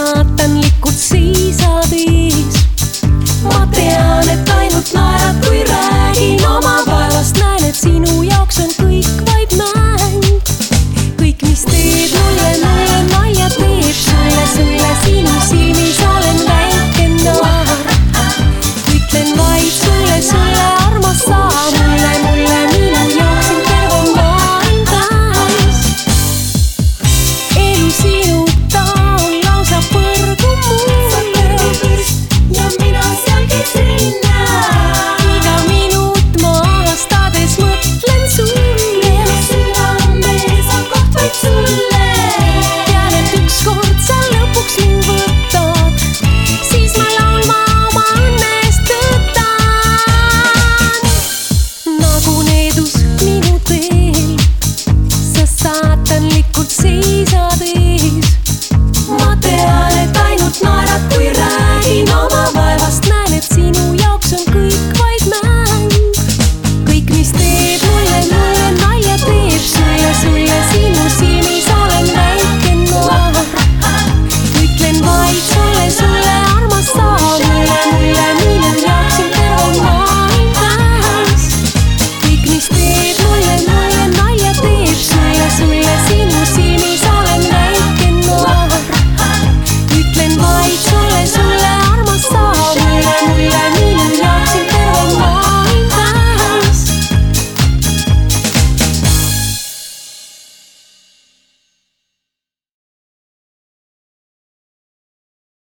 saatanlikult siis abis. ma tean, et ainult naer.